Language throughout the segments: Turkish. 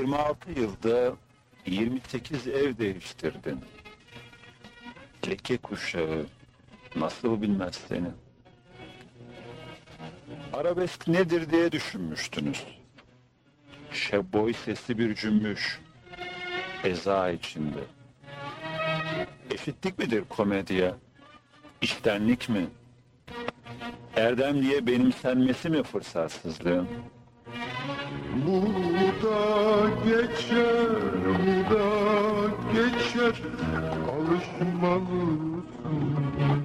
26 yılda 28 ev değiştirdin. Leke kuşağı nasıl bilmez seni. Arabesk nedir diye düşünmüştünüz. Şeboy sesi bir cümbüş. Eza içinde. Eşitlik midir komedya? İştenlik mi? Erdem diye benimsenmesi mi fırsatsızlığın? Bu da geçer, bu da geçer. Alışmalısın,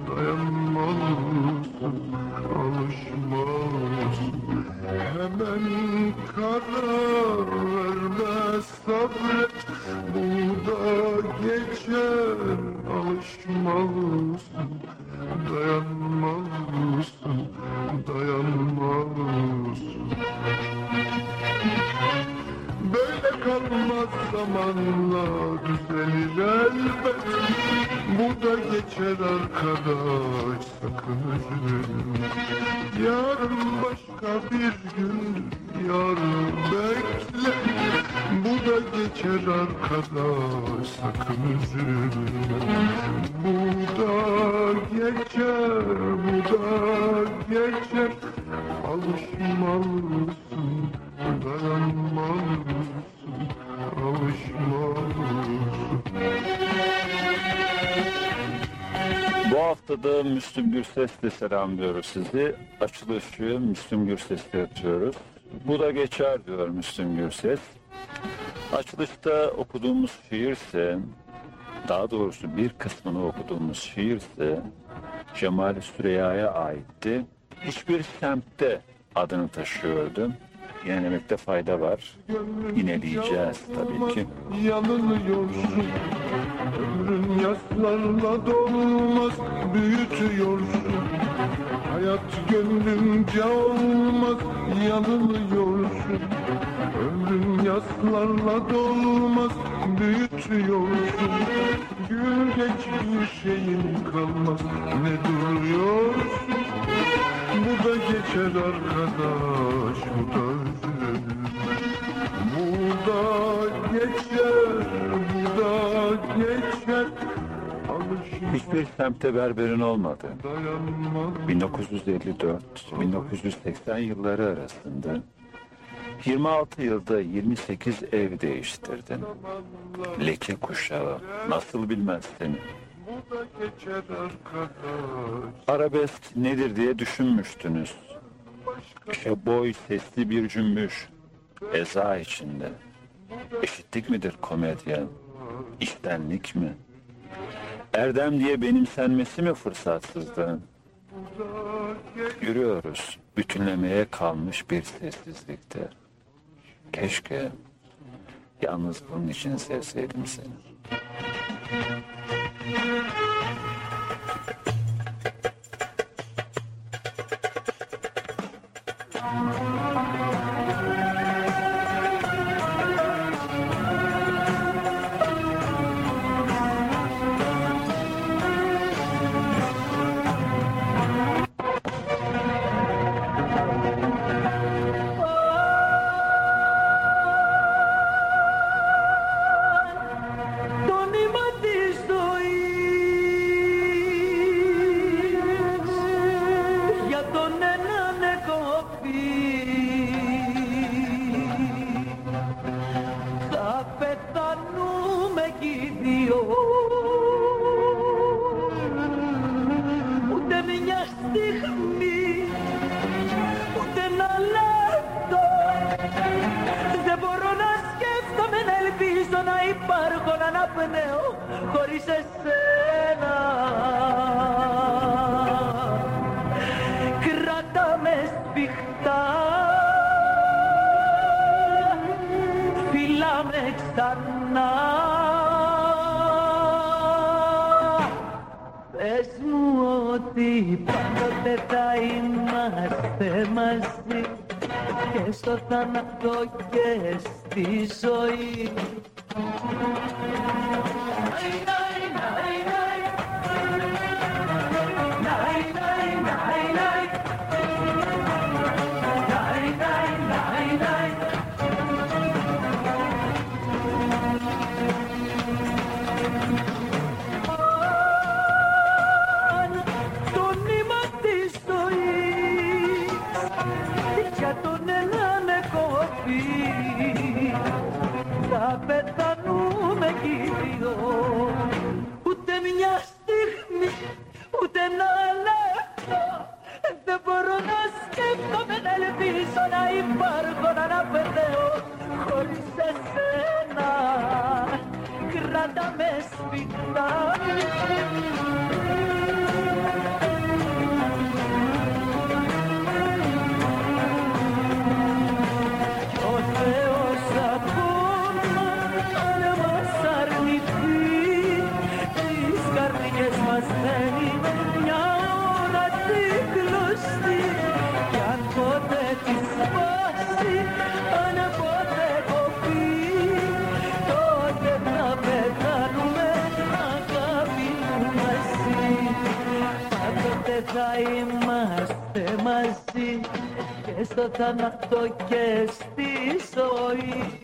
dayanmalısın Alışmalısın. Hemen karar verme sabret. Bu da geçer, alışmalısın Dayanmalısın, dayanmalısın Kalmaz zamanla düzelir elbet. Bu da geçer arkadaş sakın üzülme. Yarın başka bir gün yarın bekle. Bu da geçer arkadaş sakın üzülme. Bu da geçer bu da geçer. Alışmalısın dayanmalısın Bu haftada Müslüm Gürses'le selamlıyoruz sizi. Açılışı Müslüm Gürses'le yapıyoruz. Bu da geçer diyor Müslüm Gürses. Açılışta okuduğumuz şiirse, daha doğrusu bir kısmını okuduğumuz şiirse Cemal Süreyya'ya aitti. Hiçbir semtte adını taşıyordu. Yenilemekte fayda var. Yineleyeceğiz tabii ki. Yanılıyorsun. Ömrün yaslarla dolmaz Büyütüyorsun. Hayat gönlünce olmaz Yanılıyorsun. Ömrün yaslarla dolmaz Büyütüyorsun. Gül geç bir şeyin kalmaz Ne duruyorsun Bu da geçer arkadaş Bu da üzülme bu da geçer, bu da geçer. Hiçbir semtte berberin olmadı. dayanmalı 1954-1980 yılları arasında 26 yılda 28 ev değiştirdin. Leke kuşağı nasıl bilmez seni. Bu da geçer arkadaş. Arabesk nedir diye düşünmüştünüz. Şeboy sesli bir cümbüş. Eza içinde. Eşitlik midir komedya? İştenlik mi? Erdem diye benimsenmesi mi fırsatsızlığın? Yürüyoruz bütünlemeye kalmış bir sessizlikte. Keşke yalnız bunun için sevseydim seni. Thank you. Ξανά Πες μου ότι πάντοτε θα είμαστε μαζί και στο θάνατο και στη ζωή. Θα είμαστε μαζί και στο θάνατο και στη ζωή.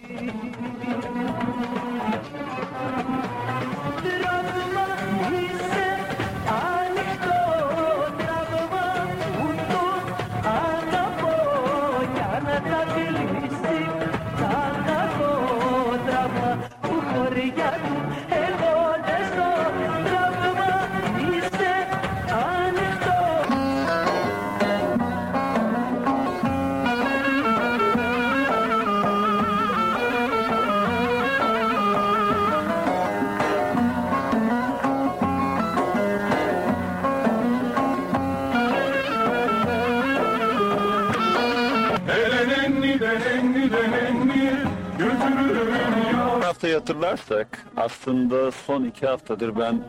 Hatırlarsak aslında son iki haftadır ben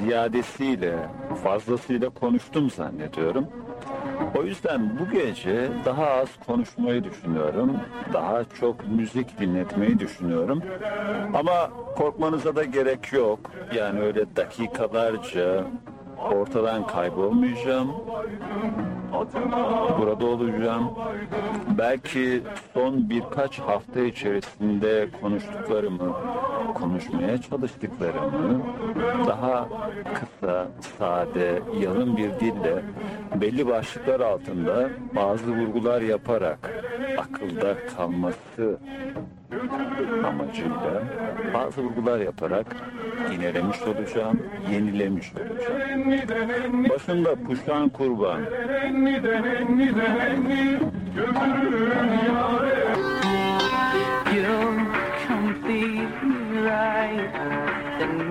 ziyadesiyle, fazlasıyla konuştum zannediyorum. O yüzden bu gece daha az konuşmayı düşünüyorum. Daha çok müzik dinletmeyi düşünüyorum. Ama korkmanıza da gerek yok. Yani öyle dakikalarca ortadan kaybolmayacağım. Burada olacağım. Belki son birkaç hafta içerisinde konuştuklarımı, konuşmaya çalıştıklarımı daha kısa, sade, yalın bir dille belli başlıklar altında bazı vurgular yaparak akılda kalması amacıyla bazı vurgular yaparak yinelemiş olacağım, yenilemiş olacağım. Başında Puşan Kurban,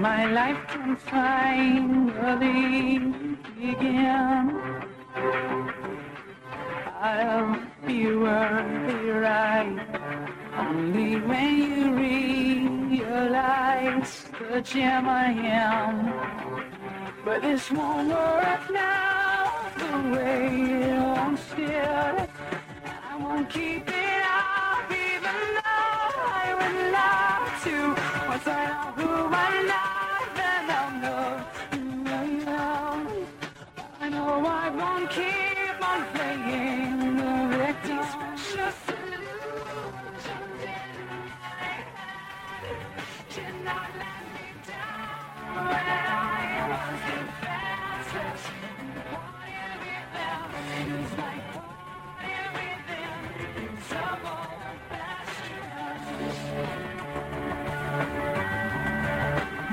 my life can finally begin. Gem I am. But this won't work now the way it once did. I won't keep it up even though I would love to. Once I know who I love,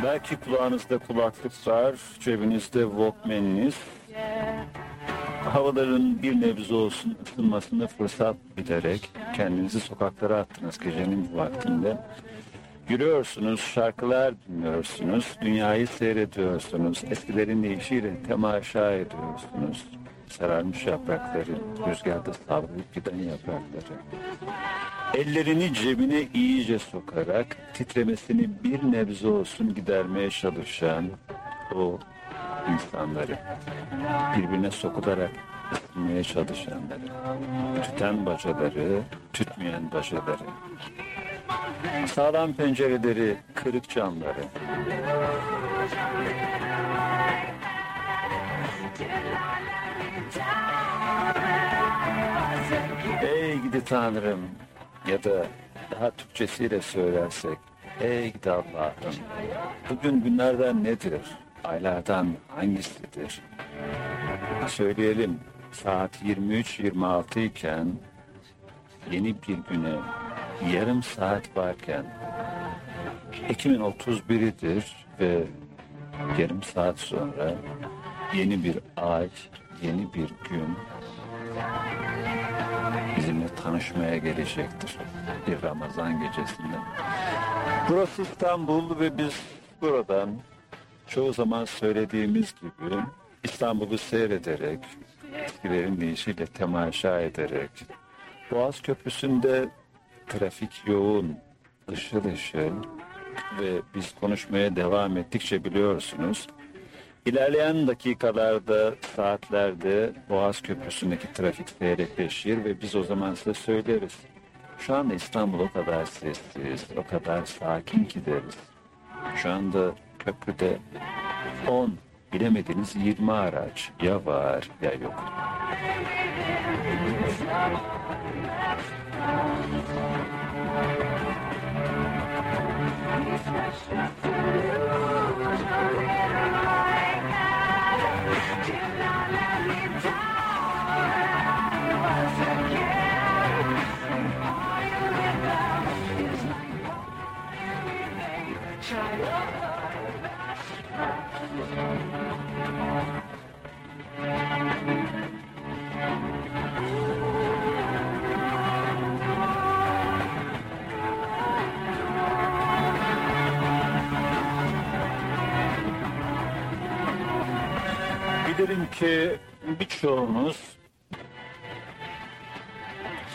belki kulağınızda kulaklık var, cebinizde Walkman'iniz. Havaların bir nebze olsun ısınmasını fırsat bilerek kendinizi sokaklara attınız gecenin bu vaktinde. Yürüyorsunuz, şarkılar dinliyorsunuz, dünyayı seyrediyorsunuz, eskilerin deyişiyle temaşa ediyorsunuz. Sararmış yaprakları, rüzgarda savrulup giden yaprakları. Ellerini cebine iyice sokarak titremesini bir nebze olsun gidermeye çalışan o insanları birbirine sokularak ısınmaya çalışanları, tüten bacaları, tütmeyen bacaları, sağlam pencereleri, kırık camları, gidi Tanrım ya da daha Türkçesiyle söylersek, ey gidi Allah'ım, bugün günlerden nedir, aylardan hangisidir? Söyleyelim saat 23.26 iken yeni bir güne, yarım saat varken Ekim'in 31'idir ve yarım saat sonra yeni bir ay, yeni bir gün tanışmaya gelecektir. Bir Ramazan gecesinde. Burası İstanbul ve biz buradan çoğu zaman söylediğimiz gibi İstanbul'u seyrederek, eskilerin deyişiyle temaşa ederek, Boğaz Köprüsü'nde trafik yoğun, ışıl ışıl ve biz konuşmaya devam ettikçe biliyorsunuz, İlerleyen dakikalarda, saatlerde Boğaz Köprüsü'ndeki trafik seyrekleşir ve biz o zaman size söyleriz. Şu anda İstanbul o kadar sessiz, o kadar sakin ki deriz. Şu anda köprüde 10, bilemediniz 20 araç ya var ya yok. Bilirim ki birçoğunuz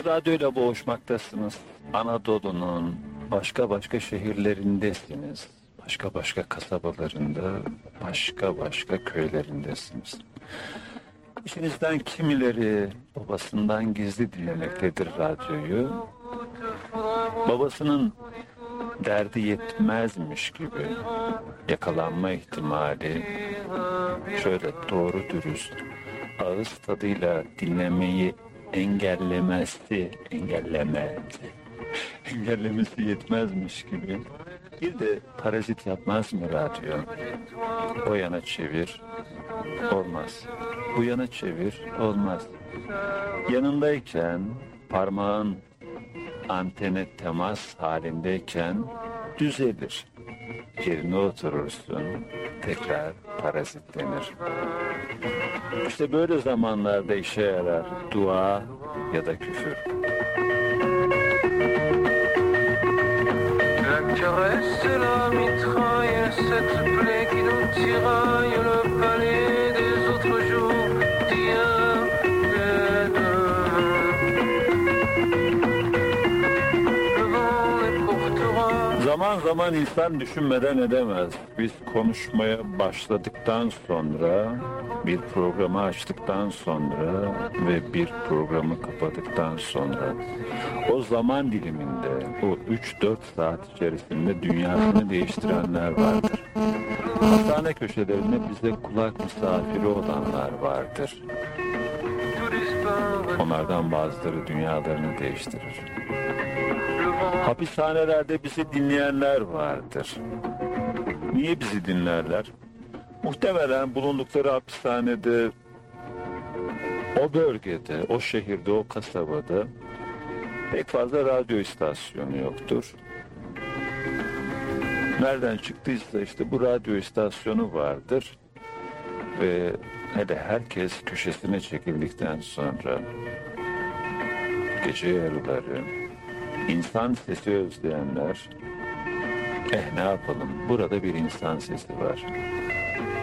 radyoyla boğuşmaktasınız. Anadolu'nun başka başka şehirlerindesiniz. Başka başka kasabalarında, başka başka köylerindesiniz. İçinizden kimileri babasından gizli dinlemektedir radyoyu. Babasının derdi yetmezmiş gibi yakalanma ihtimali şöyle doğru dürüst ağız tadıyla dinlemeyi engellemesi engellemesi engellemesi yetmezmiş gibi bir de parazit yapmaz mı radyo? O yana çevir, olmaz. Bu yana çevir, olmaz. Yanındayken parmağın antene temas halindeyken düzelir. Yerine oturursun, tekrar parazitlenir. İşte böyle zamanlarda işe yarar dua ya da küfür. Et la mitraille, cette plaie qui nous tiraille le Zaman zaman insan düşünmeden edemez. Biz konuşmaya başladıktan sonra, bir programı açtıktan sonra ve bir programı kapadıktan sonra o zaman diliminde, o 3-4 saat içerisinde dünyasını değiştirenler vardır. Hastane köşelerinde bize kulak misafiri olanlar vardır. Onlardan bazıları dünyalarını değiştirir. Hapishanelerde bizi dinleyenler vardır. Niye bizi dinlerler? Muhtemelen bulundukları hapishanede, o bölgede, o şehirde, o kasabada pek fazla radyo istasyonu yoktur. Nereden çıktıysa işte bu radyo istasyonu vardır ve hele herkes köşesine çekildikten sonra gece yarıları insan sesi özleyenler eh ne yapalım burada bir insan sesi var.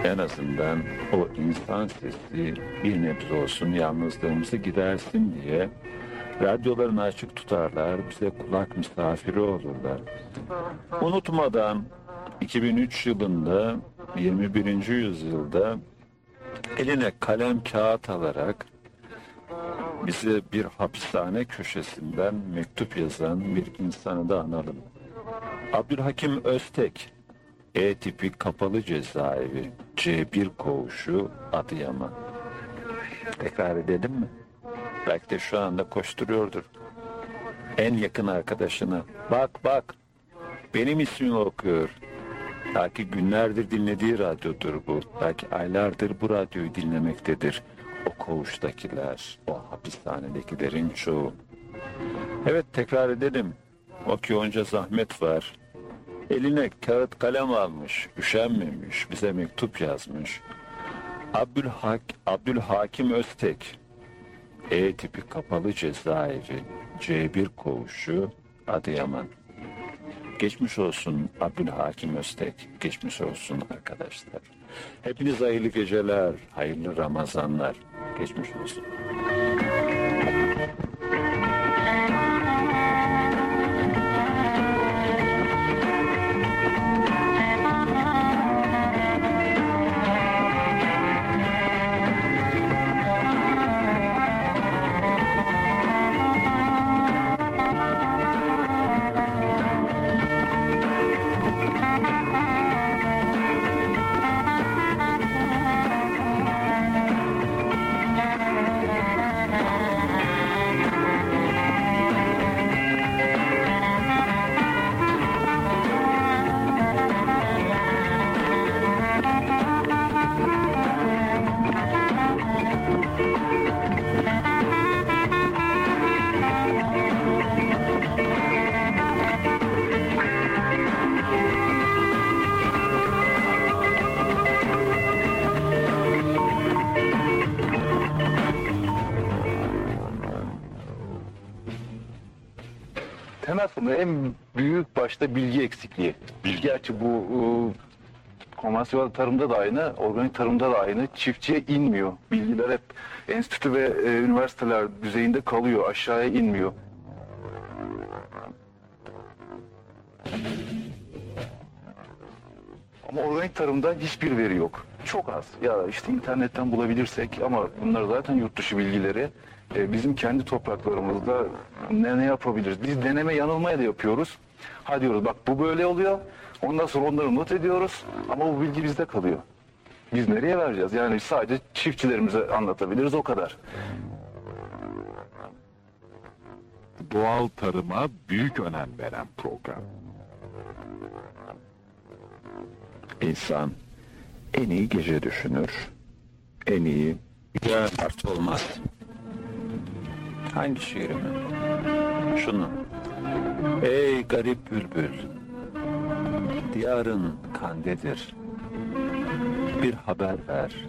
En azından o insan sesi bir nebze olsun yalnızlığımızı gidersin diye radyolarını açık tutarlar, bize kulak misafiri olurlar. Unutmadan 2003 yılında 21. yüzyılda eline kalem kağıt alarak bize bir hapishane köşesinden mektup yazan bir insanı da analım. Abdülhakim Öztek, E tipi kapalı cezaevi, C1 koğuşu Adıyaman. Tekrar edelim mi? Belki de şu anda koşturuyordur. En yakın arkadaşına, bak bak, benim ismimi okuyor. Belki günlerdir dinlediği radyodur bu. Belki aylardır bu radyoyu dinlemektedir. O koğuştakiler, o hapishanedekilerin çoğu. Evet tekrar edelim. O ki onca zahmet var. Eline kağıt kalem almış, üşenmemiş, bize mektup yazmış. Abdülhak, Abdülhakim Öztek, E tipi kapalı cezaevi, C1 koğuşu, Adıyaman. Geçmiş olsun Abdülhakim Öztek, geçmiş olsun arkadaşlar. Hepiniz hayırlı geceler, hayırlı Ramazanlar. Geçmiş olsun. temel sorunu en büyük başta bilgi eksikliği. Bilgi gerçi bu e, konvansiyonel tarımda da aynı, organik tarımda da aynı. Çiftçiye inmiyor. Bilgiler hep enstitü ve e, üniversiteler düzeyinde kalıyor. Aşağıya inmiyor. Ama organik tarımda hiçbir veri yok. Çok az. Ya işte internetten bulabilirsek ama bunlar zaten yurt dışı bilgileri. E, bizim kendi topraklarımızda ne, ne yapabiliriz? Biz deneme yanılmaya da yapıyoruz. Ha diyoruz bak bu böyle oluyor. Ondan sonra onları not ediyoruz. Ama bu bilgi bizde kalıyor. Biz nereye vereceğiz? Yani sadece çiftçilerimize anlatabiliriz o kadar. doğal tarıma büyük önem veren program. İnsan en iyi gece düşünür. En iyi part olmaz. Hangi şiirimi? Şunu. Ey garip bülbül. Diyarın kandedir. Bir haber ver.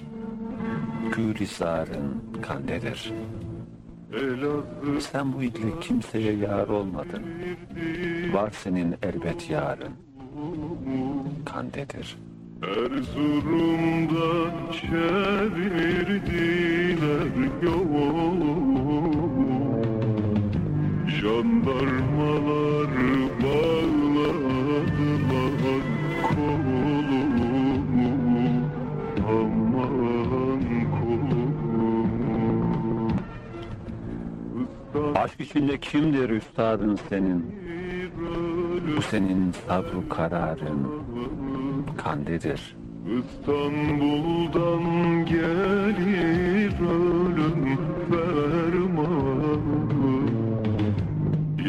Gülizarın kandedir. Sen bu ile kimseye yar olmadın. Var senin elbet yarın. Kandedir. Erzurum'dan çevirdiler yolu Jandarmalar bağladılar kolumu Aman kolumu Aşk içinde kimdir üstadın senin? Bu senin sabru kararın kandedir. İstanbul'dan gelir ölüm fermanı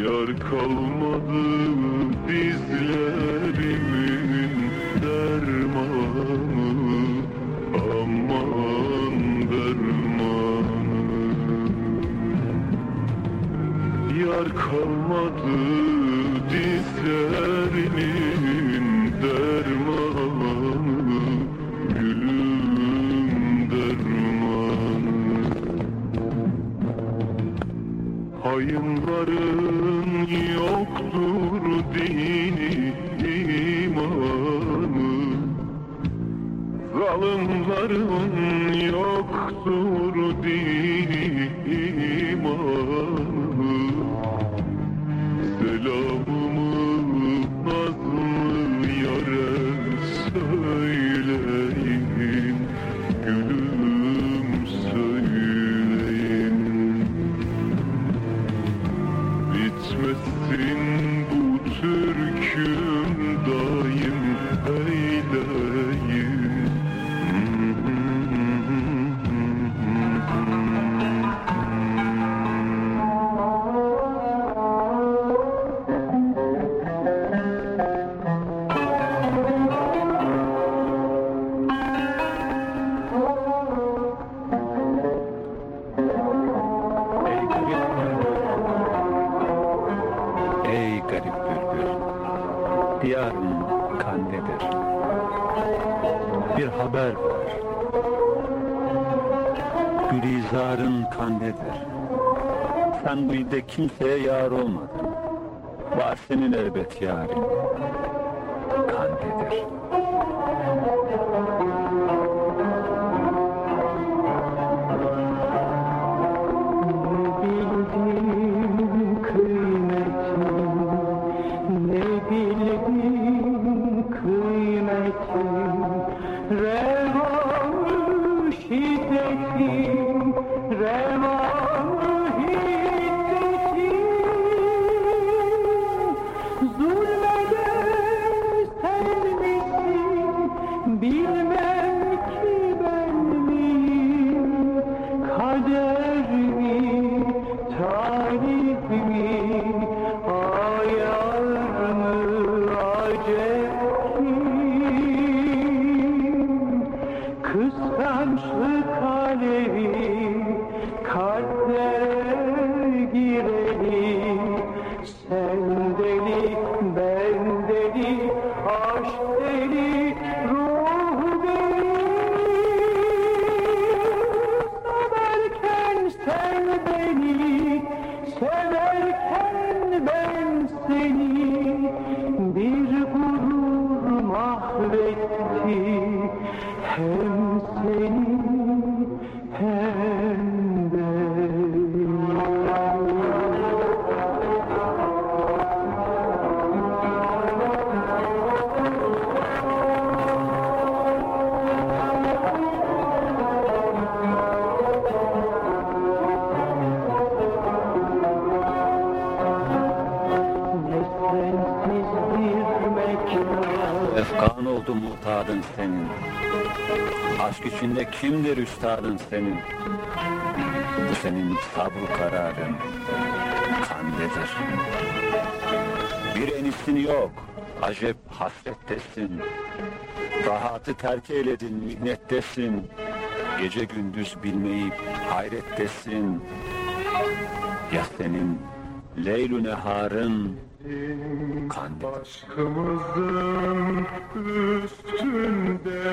Yar kalmadı dizlerimin dermanı. Aman dermanı. Yar kalmadı dizlerimin dermanı. Gülüm dermanı. Hayınların Zalimlerin yoktur dini Gülizar'ın kandedir. Sen bu ilde kimseye yar olmadın. Var senin elbet yarın. Kandedir. içinde kimdir üstadın senin? Bu senin sabru kararın, kandedir. Bir enisin yok, acep hasrettesin. Rahatı terk eyledin, minnettesin. Gece gündüz bilmeyip hayrettesin. Ya senin Leylu neharın Kandil. Başımızın üstünde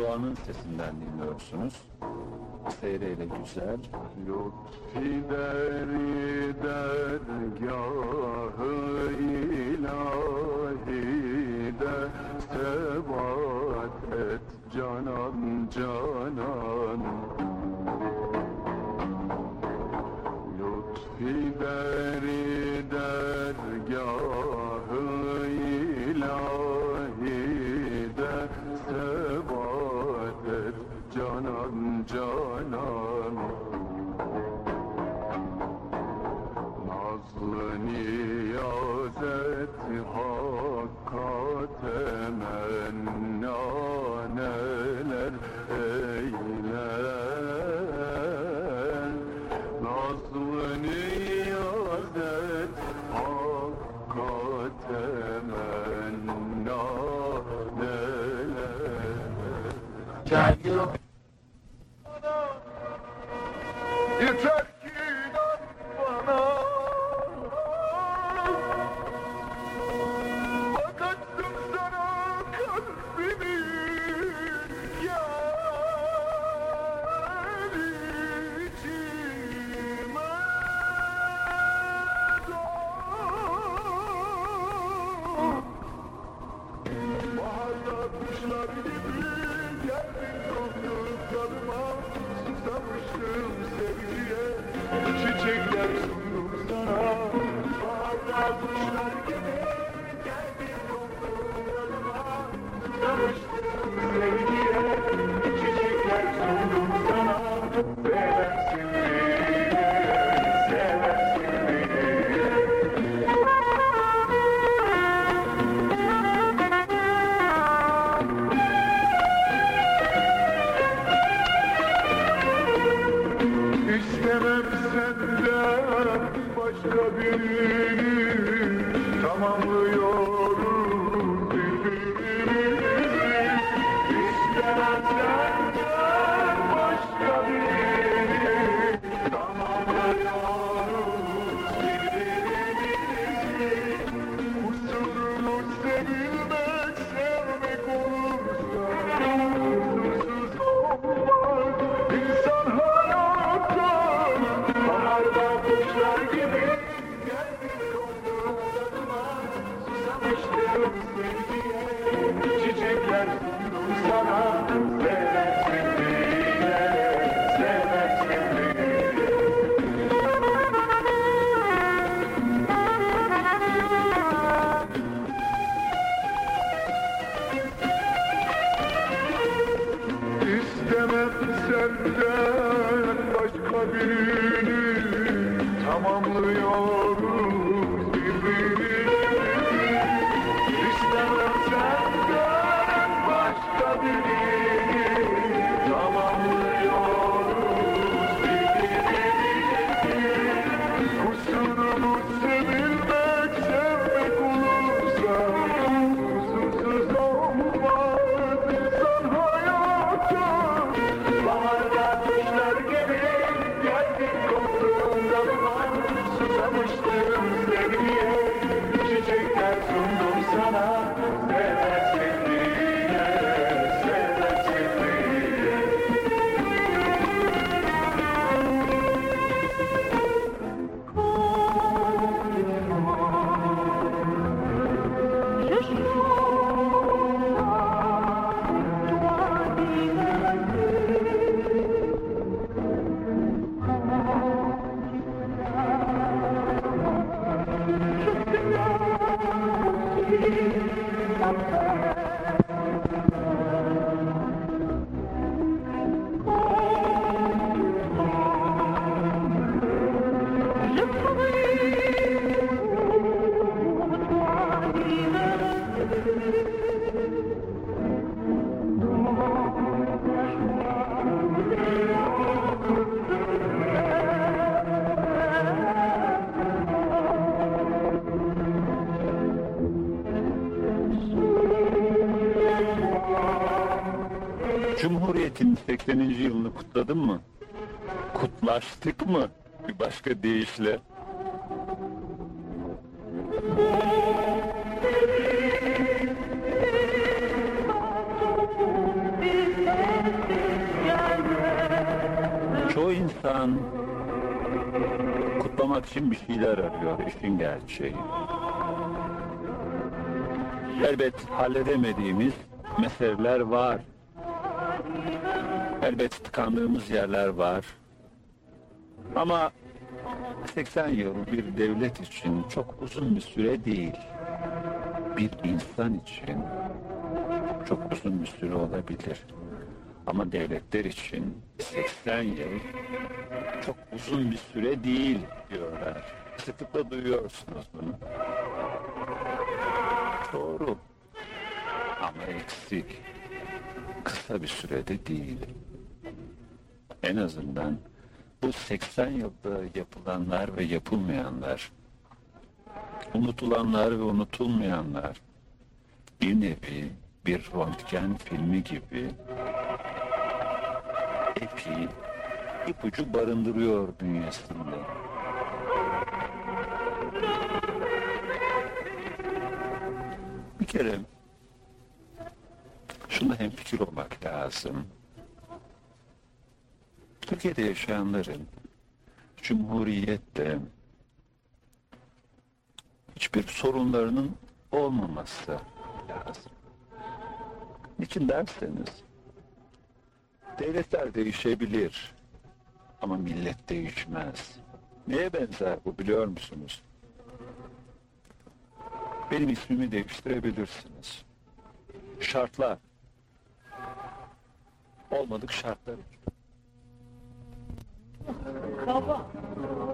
Doğan'ın sesinden dinliyorsunuz. Seyreyle güzel. Lütfi deri dergahı Kutlaştık mı? Bir başka deyişle. Çoğu insan kutlamak için bir şeyler arıyor işin gerçeği. Elbet halledemediğimiz meseleler var. Elbet tıkandığımız yerler var. Ama 80 yıl bir devlet için çok uzun bir süre değil. Bir insan için çok uzun bir süre olabilir. Ama devletler için 80 yıl çok uzun bir süre değil diyorlar. Sıklıkla duyuyorsunuz bunu. Doğru. Ama eksik. Kısa bir sürede değil. En azından bu 80 yılda yapılanlar ve yapılmayanlar, unutulanlar ve unutulmayanlar bir nevi bir röntgen filmi gibi epey ipucu barındırıyor bünyesinde. Bir kere şunda hemfikir olmak lazım. Türkiye'de yaşayanların Cumhuriyet'te hiçbir sorunlarının olmaması lazım. Niçin derseniz devletler değişebilir ama millet değişmez. Neye benzer bu biliyor musunuz? Benim ismimi değiştirebilirsiniz. Şartlar. Olmadık şartlar. 老婆。